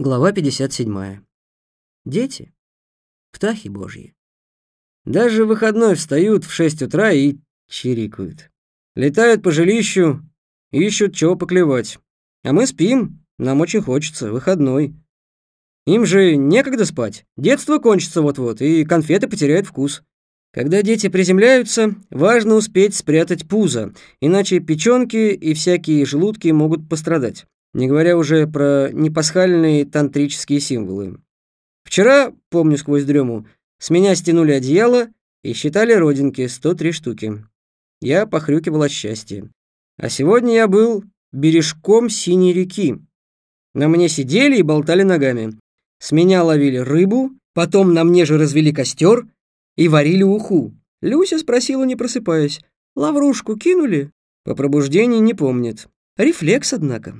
Глава 57. Дети. Птахи божьи. Даже в выходной встают в 6 утра и чирикают. Летают по жилищу, ищут чего поклевать. А мы спим, нам очень хочется, выходной. Им же некогда спать. Детство кончится вот-вот, и конфеты потеряют вкус. Когда дети приземляются, важно успеть спрятать пузо, иначе печенки и всякие желудки могут пострадать не говоря уже про непасхальные тантрические символы. Вчера, помню сквозь дрему, с меня стянули одеяло и считали родинки 103 штуки. Я похрюкивал от счастья. А сегодня я был бережком синей реки. На мне сидели и болтали ногами. С меня ловили рыбу, потом на мне же развели костер и варили уху. Люся спросила, не просыпаясь, «Лаврушку кинули?» По пробуждении не помнит. Рефлекс, однако.